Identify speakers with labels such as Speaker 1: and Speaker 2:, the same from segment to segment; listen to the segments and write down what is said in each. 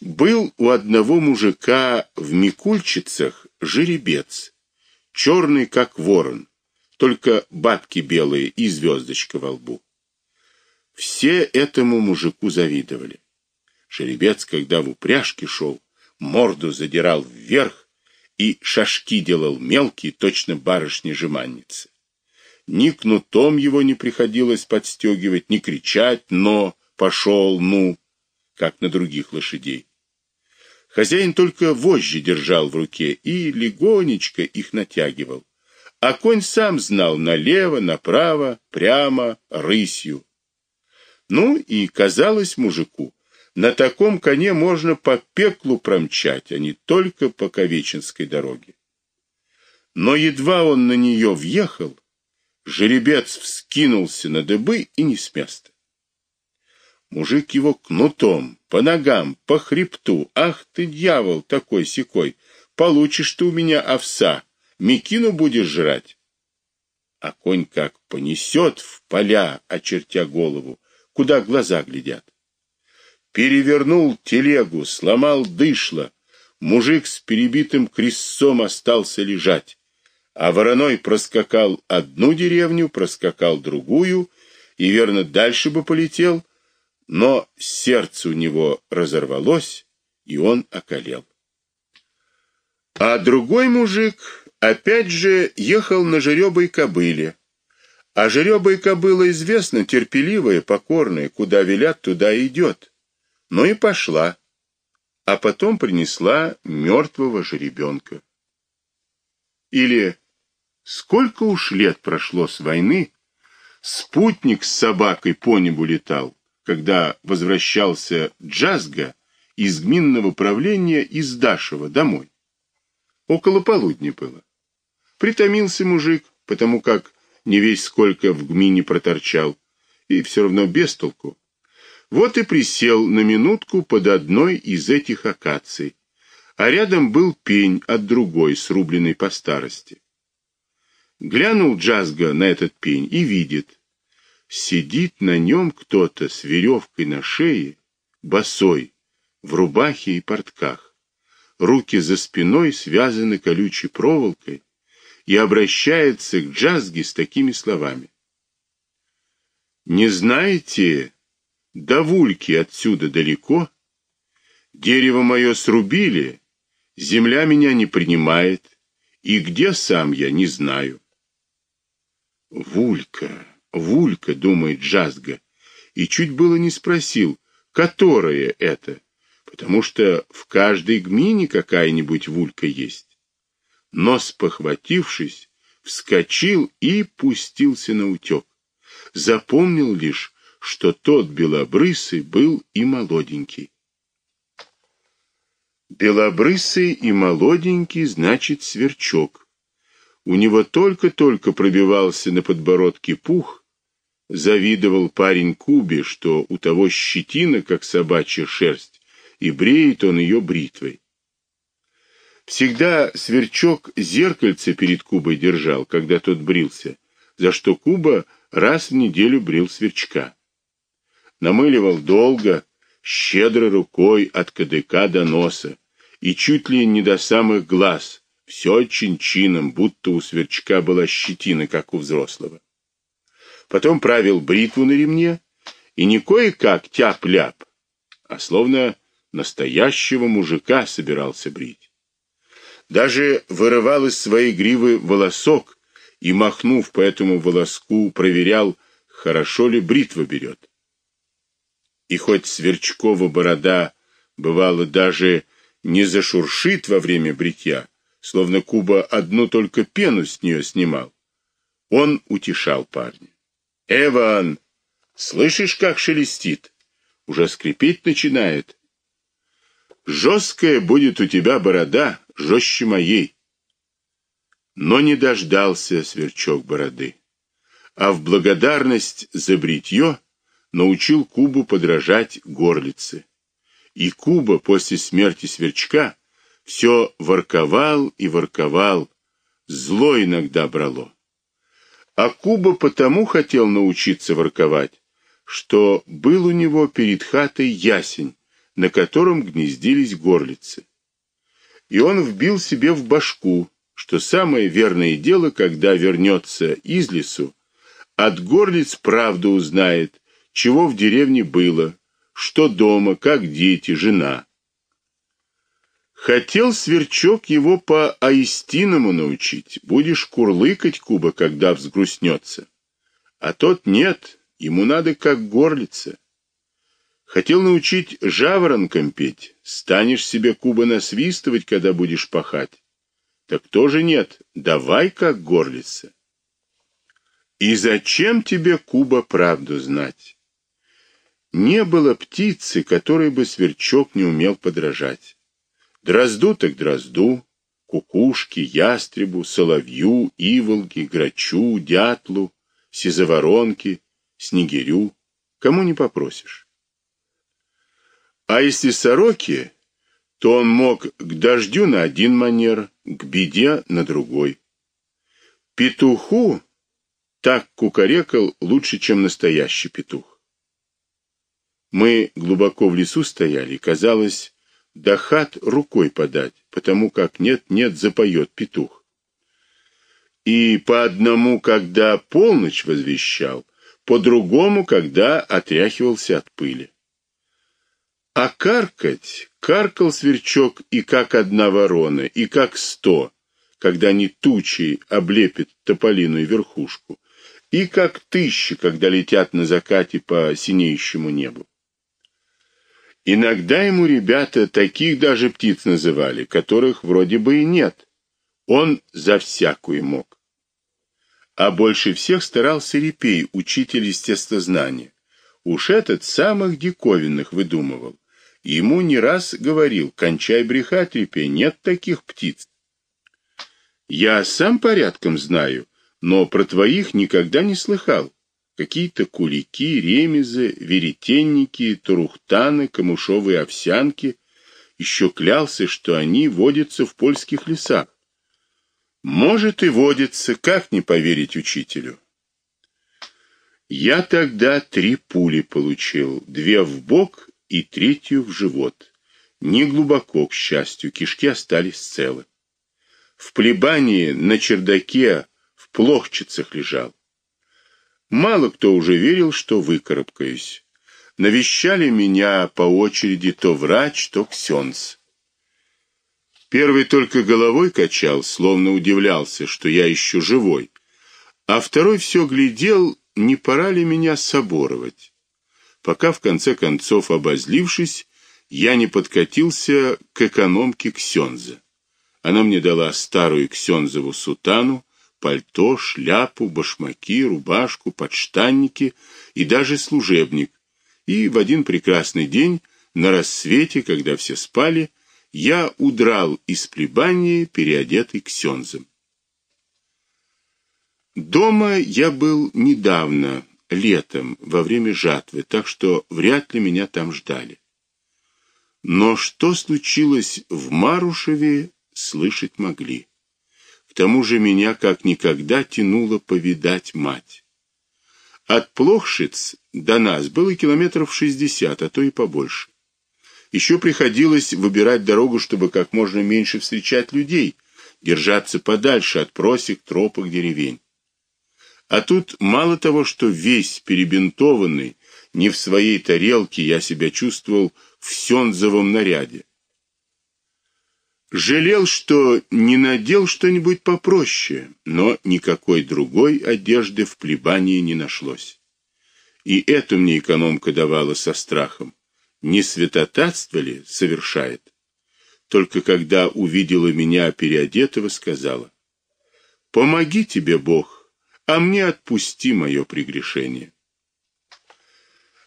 Speaker 1: Был у одного мужика в Микульчицах жеребец, черный как ворон, только бабки белые и звездочка во лбу. Все этому мужику завидовали. Жеребец, когда в упряжке шел, морду задирал вверх и шашки делал мелкие, точно барышни-жеманницы. Ни кнутом его не приходилось подстегивать, ни кричать «но», «пошел», «ну» как на других лошадей. Хозяин только вожжи держал в руке и легонечко их натягивал. А конь сам знал налево, направо, прямо, рысью. Ну и казалось мужику, на таком коне можно по пеклу промчать, а не только по Ковеченской дороге. Но едва он на нее въехал, жеребец вскинулся на дыбы и не с места. Мужик его кнутом, по ногам, по хребту. Ах ты, дьявол, такой секой, получишь ты у меня овса, мекину будешь жрать. А конь как понесет в поля, очертя голову, куда глаза глядят. Перевернул телегу, сломал дышло. Мужик с перебитым крестцом остался лежать, а вороной проскакал одну деревню, проскакал другую и верно дальше бы полетел, но сердце у него разорвалось, и он околел. А другой мужик опять же ехал на жеребой кобыле. А жеребая кобыла известна терпеливая, покорная, куда велят, туда идет. Ну и пошла. А потом принесла мертвого жеребенка. Или сколько уж лет прошло с войны, спутник с собакой по небу летал, когда возвращался Джазга из гминного правления из Дашева домой. Около полудня было. Притомился мужик, потому как не весь сколько в гмине проторчал, и все равно без толку. Вот и присел на минутку под одной из этих акаций, а рядом был пень от другой, срубленной по старости. Глянул Джазга на этот пень и видит, Сидит на нем кто-то с веревкой на шее, босой, в рубахе и портках. Руки за спиной связаны колючей проволокой и обращается к Джазге с такими словами: Не знаете, до Вульки отсюда далеко, дерево мое срубили, земля меня не принимает, и где сам я не знаю. Вулька Вулька, думает Джазга, и чуть было не спросил, которая это, потому что в каждой гмине какая-нибудь Вулька есть. Но спохватившись, вскочил и пустился на утек. Запомнил лишь, что тот белобрысый был и молоденький. Белобрысый и молоденький значит сверчок. У него только-только пробивался на подбородке пух, Завидовал парень Кубе, что у того щетина, как собачья шерсть, и бреет он ее бритвой. Всегда сверчок зеркальце перед Кубой держал, когда тот брился, за что Куба раз в неделю брил сверчка. Намыливал долго, щедро рукой от кадыка до носа, и чуть ли не до самых глаз, все чин-чином, будто у сверчка была щетина, как у взрослого потом правил бритву на ремне, и не кое-как тяп-ляп, а словно настоящего мужика собирался брить. Даже вырывал из своей гривы волосок и, махнув по этому волоску, проверял, хорошо ли бритва берет. И хоть Сверчкова борода бывало даже не зашуршит во время бритья, словно Куба одну только пену с нее снимал, он утешал парня. Эван, слышишь, как шелестит? Уже скрипеть начинает. Жесткая будет у тебя борода, жестче моей. Но не дождался сверчок бороды, а в благодарность за бритье научил Кубу подражать горлице. И Куба после смерти сверчка все ворковал и ворковал, зло иногда брало. А Куба потому хотел научиться ворковать, что был у него перед хатой ясень, на котором гнездились горлицы. И он вбил себе в башку, что самое верное дело, когда вернется из лесу, от горлиц правду узнает, чего в деревне было, что дома, как дети, жена. Хотел сверчок его по аистиному научить. Будешь курлыкать Куба, когда взгрустнется. А тот нет, ему надо как горлица. Хотел научить жаворонком петь. Станешь себе Куба насвистывать, когда будешь пахать. Так тоже нет, давай как горлица. И зачем тебе, Куба, правду знать? Не было птицы, которой бы сверчок не умел подражать. Дрозду так дрозду, кукушке, ястребу, соловью, иволге, грачу, дятлу, сизоворонке, снегирю, кому не попросишь. А если сороки, то он мог к дождю на один манер, к беде на другой. Петуху так кукарекал лучше, чем настоящий петух. Мы глубоко в лесу стояли, казалось, до хат рукой подать, потому как нет-нет запоет петух. И по одному, когда полночь возвещал, по другому, когда отряхивался от пыли. А каркать, каркал сверчок и как одна ворона, и как сто, когда они тучей облепят тополиную верхушку, и как тысячи, когда летят на закате по синеющему небу. Иногда ему ребята таких даже птиц называли, которых вроде бы и нет. Он за всякую мог. А больше всех старался Репей, учитель естествознания. Уж этот самых диковинных выдумывал. Ему не раз говорил: "Кончай брехать, Репей, нет таких птиц". Я сам порядком знаю, но про твоих никогда не слыхал какие-то кулики, ремезы, веретенники, турухтаны, камышовые овсянки, еще клялся, что они водятся в польских лесах. Может и водятся, как не поверить учителю? Я тогда три пули получил, две в бок и третью в живот. Не глубоко, к счастью, кишки остались целы. В плебании на чердаке в плохчицах лежал. Мало кто уже верил, что выкарабкаюсь. Навещали меня по очереди то врач, то ксенц. Первый только головой качал, словно удивлялся, что я еще живой, а второй все глядел, не пора ли меня соборовать. Пока в конце концов обозлившись, я не подкатился к экономке Ксенза. Она мне дала старую ксензову сутану, пальто, шляпу, башмаки, рубашку, подштанники и даже служебник. И в один прекрасный день, на рассвете, когда все спали, я удрал из плебании, переодетый ксензом. Дома я был недавно, летом, во время жатвы, так что вряд ли меня там ждали. Но что случилось в Марушеве, слышать могли тому же меня как никогда тянуло повидать мать. От Плохшиц до нас было километров шестьдесят, а то и побольше. Еще приходилось выбирать дорогу, чтобы как можно меньше встречать людей, держаться подальше от просек, тропок, деревень. А тут мало того, что весь перебинтованный, не в своей тарелке, я себя чувствовал в сёнзовом наряде. Жалел, что не надел что-нибудь попроще, но никакой другой одежды в плебании не нашлось. И эту мне экономка давала со страхом. Не святотатство ли совершает? Только когда увидела меня переодетого, сказала: "Помоги тебе Бог, а мне отпусти мое прегрешение".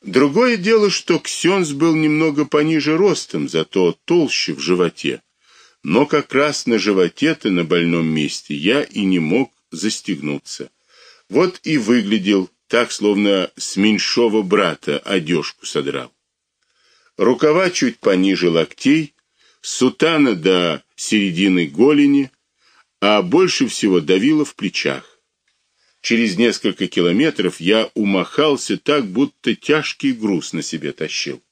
Speaker 1: Другое дело, что Ксенс был немного пониже ростом, зато толще в животе но как раз на животе-то на больном месте я и не мог застегнуться. Вот и выглядел так, словно с меньшого брата одежку содрал. Рукава чуть пониже локтей, сутана до середины голени, а больше всего давило в плечах. Через несколько километров я умахался так, будто тяжкий груз на себе тащил.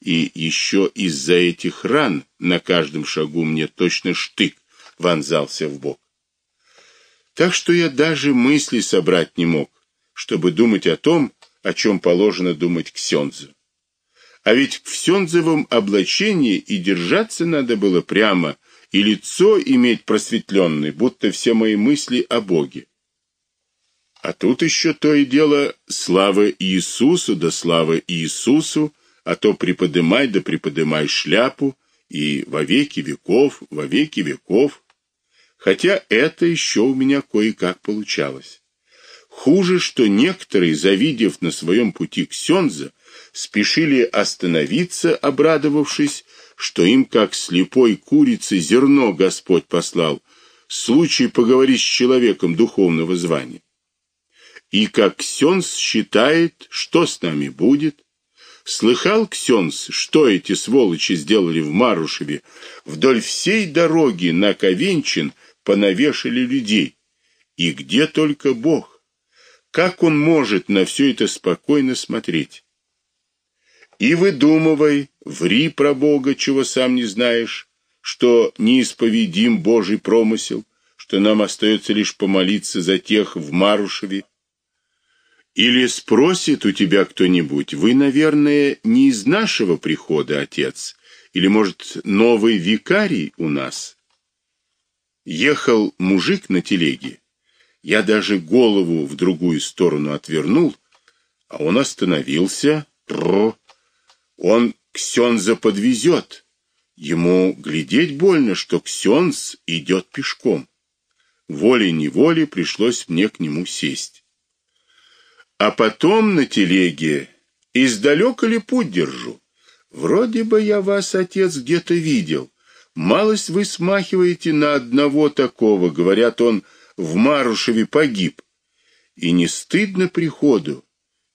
Speaker 1: И еще из-за этих ран на каждом шагу мне точно штык вонзался в бок. Так что я даже мысли собрать не мог, чтобы думать о том, о чем положено думать ксензу. А ведь в ксензовом облачении и держаться надо было прямо, и лицо иметь просветленное, будто все мои мысли о Боге. А тут еще то и дело слава Иисусу, да слава Иисусу, а то приподымай да приподымай шляпу, и во веки веков, во веки веков. Хотя это еще у меня кое-как получалось. Хуже, что некоторые, завидев на своем пути Ксенза, спешили остановиться, обрадовавшись, что им, как слепой курице, зерно Господь послал, случай поговорить с человеком духовного звания. И как Ксенз считает, что с нами будет, Слыхал Ксенс, что эти сволочи сделали в Марушеве? Вдоль всей дороги на Ковенчин понавешали людей. И где только Бог? Как он может на все это спокойно смотреть? И выдумывай, ври про Бога, чего сам не знаешь, что неисповедим Божий промысел, что нам остается лишь помолиться за тех в Марушеве, или спросит у тебя кто-нибудь: "Вы, наверное, не из нашего прихода, отец, или, может, новый викарий у нас?" Ехал мужик на телеге. Я даже голову в другую сторону отвернул, а он остановился. Про. Он ксенза подвезет. Ему глядеть больно, что ксенз идет пешком. Волей-неволей пришлось мне к нему сесть. А потом на телеге издалека ли путь держу. Вроде бы я вас, отец, где-то видел. Малость вы смахиваете на одного такого, говорят, он в Марушеве погиб. И не стыдно приходу.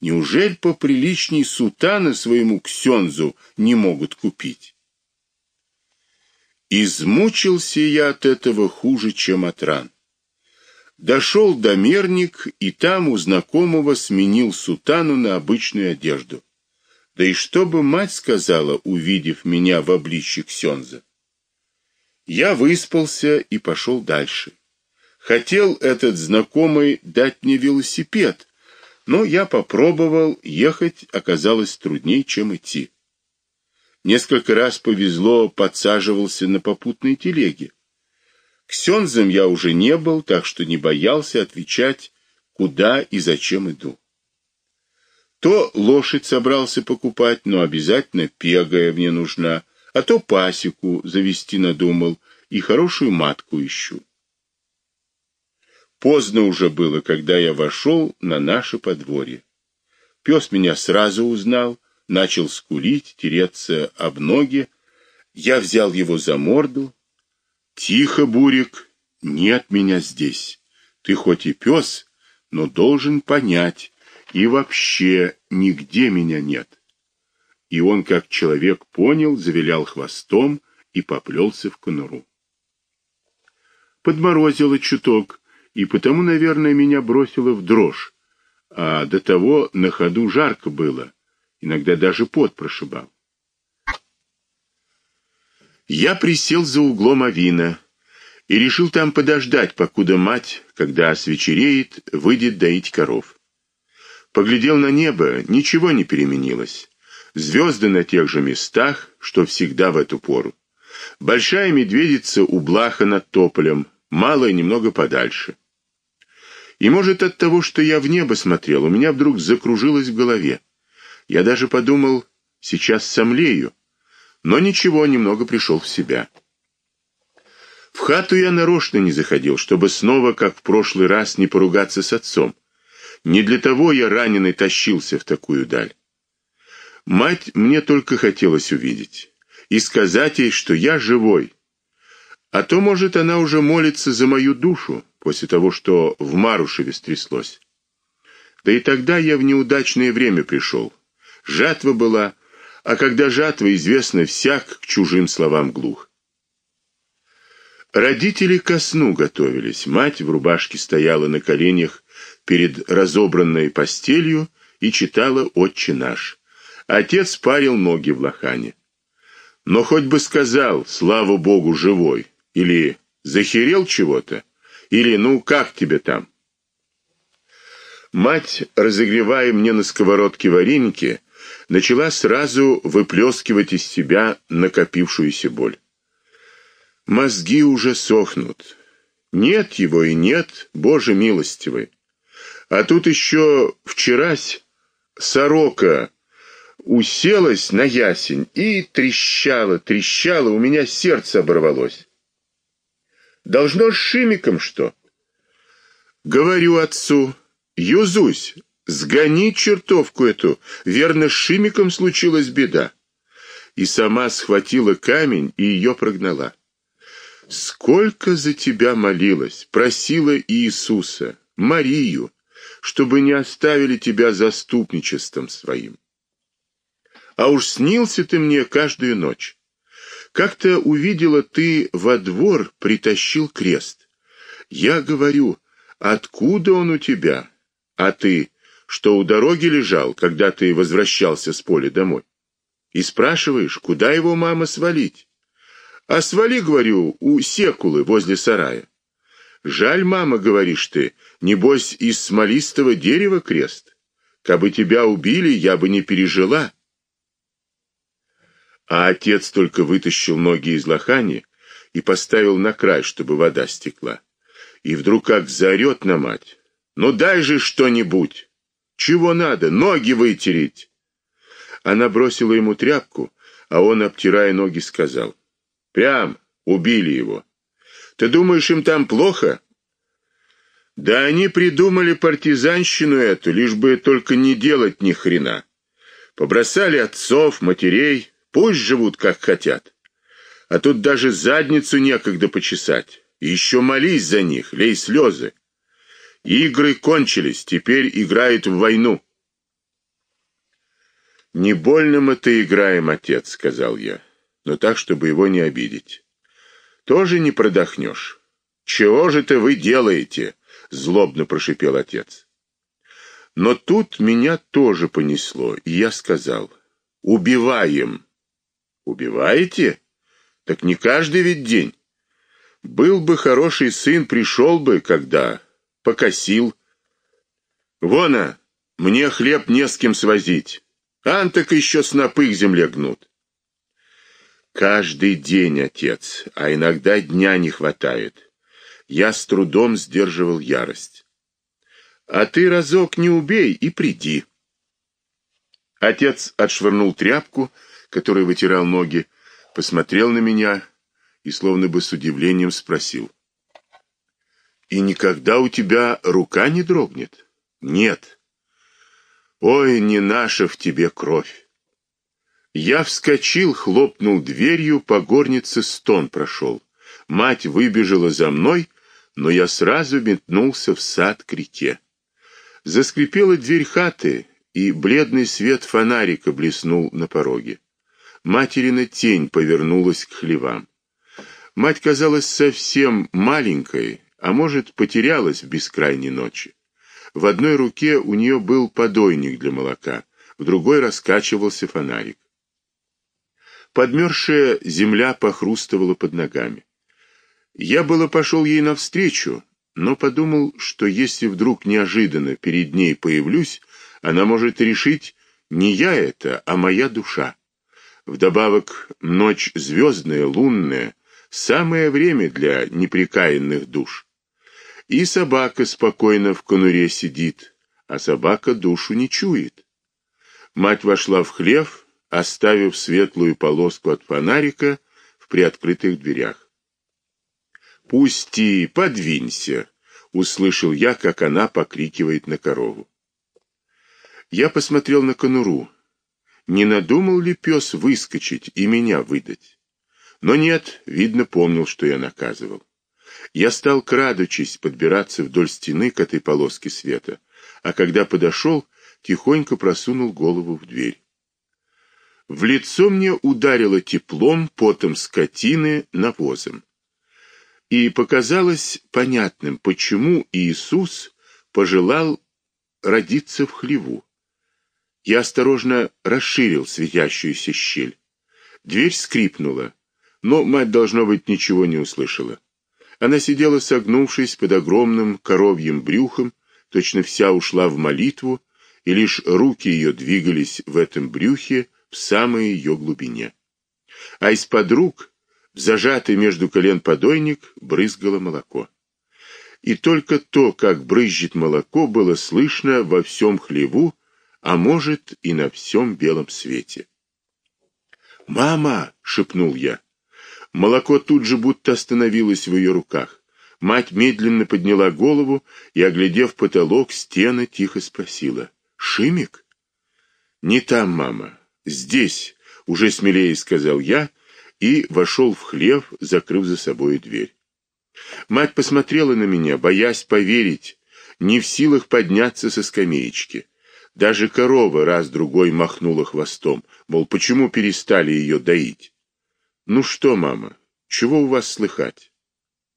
Speaker 1: Неужели по приличней сутаны своему ксензу не могут купить? Измучился я от этого хуже, чем от ран. Дошел до Мерник и там у знакомого сменил сутану на обычную одежду. Да и что бы мать сказала, увидев меня в обличье ксенза? Я выспался и пошел дальше. Хотел этот знакомый дать мне велосипед, но я попробовал, ехать оказалось труднее, чем идти. Несколько раз повезло, подсаживался на попутной телеге. Ксензом я уже не был, так что не боялся отвечать, куда и зачем иду. То лошадь собрался покупать, но обязательно пегая мне нужна, а то пасеку завести надумал и хорошую матку ищу. Поздно уже было, когда я вошел на наше подворье. Пес меня сразу узнал, начал скулить, тереться об ноги. Я взял его за морду, Тихо, Бурик, нет меня здесь. Ты хоть и пес, но должен понять, и вообще нигде меня нет. И он, как человек понял, завилял хвостом и поплелся в конуру. Подморозило чуток, и потому, наверное, меня бросило в дрожь. А до того на ходу жарко было, иногда даже пот прошибал. Я присел за углом авина и решил там подождать, покуда мать, когда свечереет, выйдет доить коров. Поглядел на небо, ничего не переменилось. Звезды на тех же местах, что всегда в эту пору. Большая медведица у блаха над тополем, малая немного подальше. И может от того, что я в небо смотрел, у меня вдруг закружилось в голове. Я даже подумал, сейчас сомлею но ничего, немного пришел в себя. В хату я нарочно не заходил, чтобы снова, как в прошлый раз, не поругаться с отцом. Не для того я раненый тащился в такую даль. Мать мне только хотелось увидеть и сказать ей, что я живой. А то, может, она уже молится за мою душу после того, что в Марушеве стряслось. Да и тогда я в неудачное время пришел. Жатва была, а когда жатва известна всяк к чужим словам глух. Родители ко сну готовились. Мать в рубашке стояла на коленях перед разобранной постелью и читала Отче наш. Отец парил ноги в лохане. Но хоть бы сказал, слава богу, живой, или захерел чего-то, или ну как тебе там? Мать, разогревая мне на сковородке вареники, начала сразу выплескивать из себя накопившуюся боль. Мозги уже сохнут. Нет его и нет, Боже милостивый. А тут еще вчерась сорока уселась на ясень и трещала, трещала, у меня сердце оборвалось. Должно с Шимиком что? Говорю отцу, Юзусь, сгони чертовку эту, верно, с Шимиком случилась беда. И сама схватила камень и ее прогнала. Сколько за тебя молилась, просила Иисуса, Марию, чтобы не оставили тебя заступничеством своим. А уж снился ты мне каждую ночь. Как-то увидела ты во двор притащил крест. Я говорю, откуда он у тебя? А ты, что у дороги лежал, когда ты возвращался с поля домой? И спрашиваешь, куда его мама свалить? А свали, говорю, у секулы возле сарая. Жаль, мама, говоришь ты, небось из смолистого дерева крест. Кабы тебя убили, я бы не пережила. А отец только вытащил ноги из лохани и поставил на край, чтобы вода стекла. И вдруг как заорет на мать. «Ну дай же что-нибудь! Чего надо? Ноги вытереть!» Она бросила ему тряпку, а он, обтирая ноги, сказал. «Прям убили его. Ты думаешь, им там плохо?» Да они придумали партизанщину эту, лишь бы только не делать ни хрена. Побросали отцов, матерей, Пусть живут как хотят. А тут даже задницу некогда почесать. И еще молись за них, лей слезы. Игры кончились, теперь играют в войну. Не больно мы то играем, отец, сказал я, но так, чтобы его не обидеть. Тоже не продохнешь. Чего же ты вы делаете? злобно прошипел отец. Но тут меня тоже понесло, и я сказал: "Убиваем". Убиваете? Так не каждый ведь день. Был бы хороший сын, пришел бы, когда покосил. Вона, мне хлеб не с кем свозить. Ан так еще снопы к земле гнут. Каждый день, отец, а иногда дня не хватает. Я с трудом сдерживал ярость. А ты разок не убей и приди. Отец отшвырнул тряпку, который вытирал ноги, посмотрел на меня и словно бы с удивлением спросил: "И никогда у тебя рука не дрогнет?" "Нет". "Ой, не наша в тебе кровь". Я вскочил, хлопнул дверью, по горнице стон прошел. Мать выбежала за мной, но я сразу метнулся в сад к реке. Заскрипела дверь хаты, и бледный свет фонарика блеснул на пороге. Материна тень повернулась к хлевам. Мать казалась совсем маленькой, а может, потерялась в бескрайней ночи. В одной руке у нее был подойник для молока, в другой раскачивался фонарик. Подмерзшая земля похрустывала под ногами. Я было пошел ей навстречу, но подумал, что если вдруг неожиданно перед ней появлюсь, она может решить, не я это, а моя душа. Вдобавок, ночь звездная, лунная, самое время для неприкаянных душ. И собака спокойно в конуре сидит, а собака душу не чует. Мать вошла в хлев, оставив светлую полоску от фонарика в приоткрытых дверях. "Пусти, подвинься", услышал я, как она покрикивает на корову. Я посмотрел на конуру не надумал ли пес выскочить и меня выдать. Но нет, видно, помнил, что я наказывал. Я стал крадучись подбираться вдоль стены к этой полоске света, а когда подошел, тихонько просунул голову в дверь. В лицо мне ударило теплом, потом скотины, навозом. И показалось понятным, почему Иисус пожелал родиться в хлеву. Я осторожно расширил светящуюся щель. Дверь скрипнула, но мать должно быть ничего не услышала. Она сидела согнувшись под огромным коровьим брюхом, точно вся ушла в молитву, и лишь руки ее двигались в этом брюхе в самой ее глубине. А из-под рук, в зажатый между колен подойник, брызгало молоко. И только то, как брызжет молоко, было слышно во всем хлеву, а может и на всем белом свете. "Мама!" шепнул я. Молоко тут же будто остановилось в ее руках. Мать медленно подняла голову и, оглядев потолок, стены, тихо спросила: "Шимик?" "Не там, мама, здесь", уже смелее сказал я и вошел в хлев, закрыв за собой дверь. Мать посмотрела на меня, боясь поверить, не в силах подняться со скамеечки. Даже корова раз другой махнула хвостом, мол, почему перестали ее доить? Ну что, мама, чего у вас слыхать?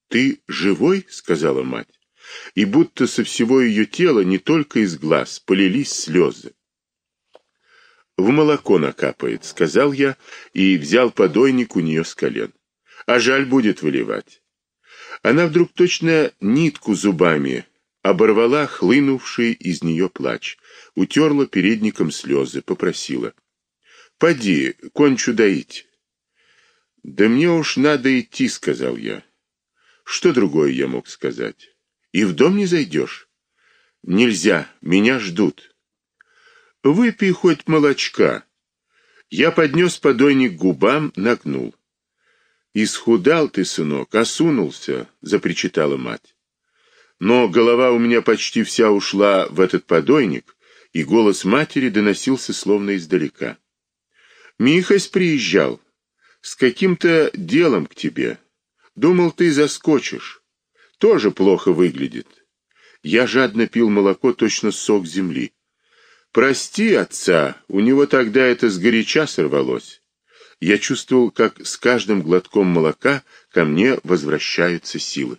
Speaker 1: Ты живой, сказала мать. И будто со всего ее тела, не только из глаз, полились слезы. В молоко накапает, сказал я и взял подойник у нее с колен. А жаль будет выливать. Она вдруг точно нитку зубами оборвала хлынувший из нее плач, утерла передником слезы, попросила: "Поди, кончу доить". Да мне уж надо идти, сказал я. Что другое я мог сказать? И в дом не зайдешь? Нельзя, меня ждут. Выпей хоть молочка. Я поднес подойник к губам, нагнул. Исхудал ты, сынок, осунулся, запричитала мать. Но голова у меня почти вся ушла в этот подойник, и голос матери доносился словно издалека. Михась приезжал, с каким-то делом к тебе. Думал, ты заскочишь. Тоже плохо выглядит. Я жадно пил молоко, точно сок земли. Прости отца, у него тогда это с горяча сорвалось. Я чувствовал, как с каждым глотком молока ко мне возвращаются силы.